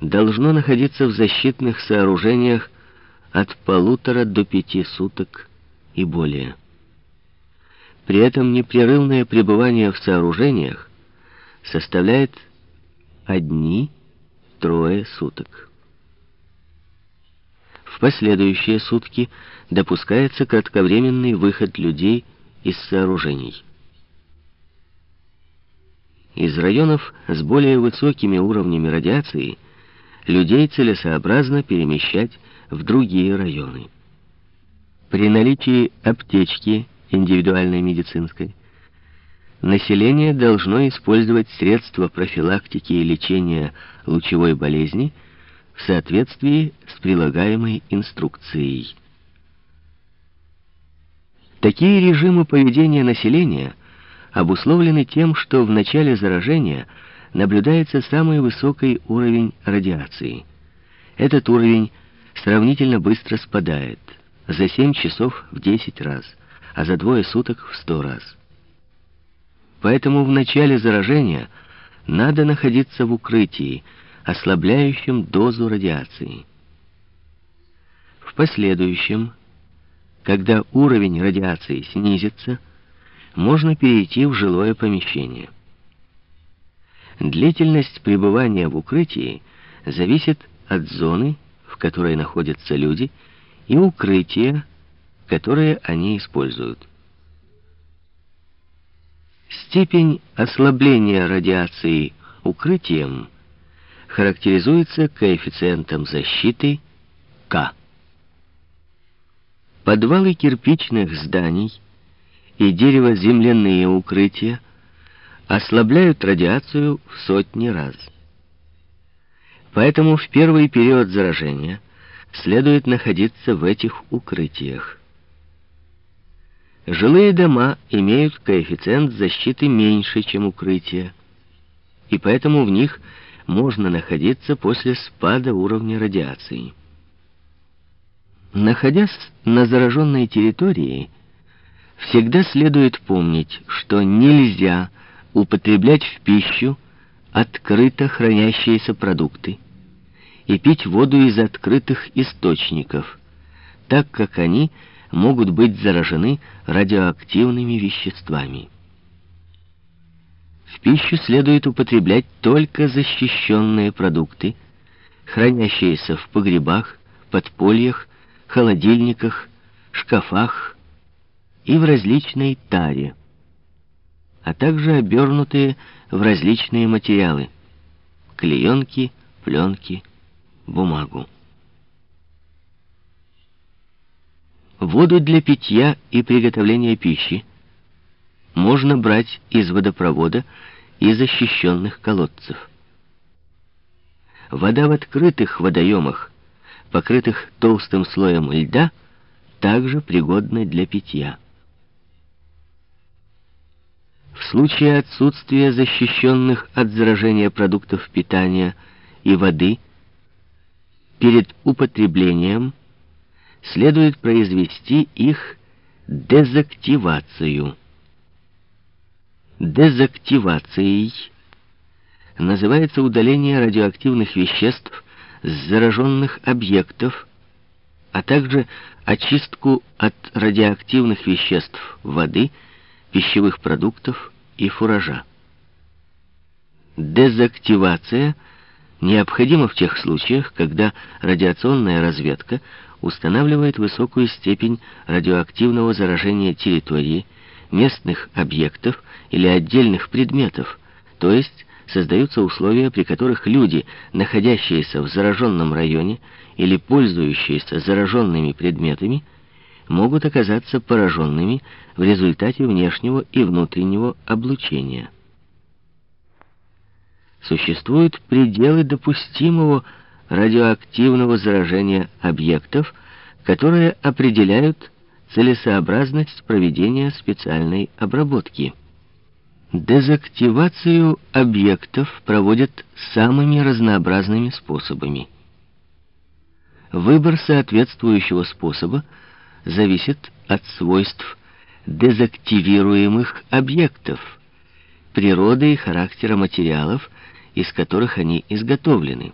должно находиться в защитных сооружениях от полутора до пяти суток и более. При этом непрерывное пребывание в сооружениях составляет одни-трое суток. В последующие сутки допускается кратковременный выход людей из сооружений. Из районов с более высокими уровнями радиации людей целесообразно перемещать в другие районы. При наличии аптечки индивидуальной медицинской население должно использовать средства профилактики и лечения лучевой болезни в соответствии с прилагаемой инструкцией. Такие режимы поведения населения обусловлены тем, что в начале заражения наблюдается самый высокий уровень радиации. Этот уровень сравнительно быстро спадает, за 7 часов в 10 раз, а за двое суток в 100 раз. Поэтому в начале заражения надо находиться в укрытии, ослабляющем дозу радиации. В последующем, когда уровень радиации снизится, можно перейти в жилое помещение. Длительность пребывания в укрытии зависит от зоны, в которой находятся люди, и укрытия, которые они используют. Степень ослабления радиации укрытием характеризуется коэффициентом защиты К. Подвалы кирпичных зданий и дерево-земляные укрытия ослабляют радиацию в сотни раз. Поэтому в первый период заражения следует находиться в этих укрытиях. Жилые дома имеют коэффициент защиты меньше, чем укрытия, и поэтому в них можно находиться после спада уровня радиации. Находясь на зараженной территории, всегда следует помнить, что нельзя употреблять в пищу открыто хранящиеся продукты и пить воду из открытых источников, так как они могут быть заражены радиоактивными веществами. В пищу следует употреблять только защищенные продукты, хранящиеся в погребах, подпольях, холодильниках, шкафах и в различной таре, а также обернутые в различные материалы — клеенки, пленки, бумагу. Воду для питья и приготовления пищи можно брать из водопровода и защищенных колодцев. Вода в открытых водоемах, покрытых толстым слоем льда, также пригодна для питья. В случае отсутствия защищенных от заражения продуктов питания и воды, перед употреблением следует произвести их дезактивацию. Дезактивацией называется удаление радиоактивных веществ с зараженных объектов, а также очистку от радиоактивных веществ воды, пищевых продуктов и фуража. Дезактивация необходима в тех случаях, когда радиационная разведка устанавливает высокую степень радиоактивного заражения территории, местных объектов или отдельных предметов, то есть создаются условия, при которых люди, находящиеся в зараженном районе или пользующиеся зараженными предметами, могут оказаться пораженными в результате внешнего и внутреннего облучения. Существуют пределы допустимого радиоактивного заражения объектов, которые определяют целесообразность проведения специальной обработки. Дезактивацию объектов проводят самыми разнообразными способами. Выбор соответствующего способа зависит от свойств дезактивируемых объектов, природы и характера материалов, из которых они изготовлены.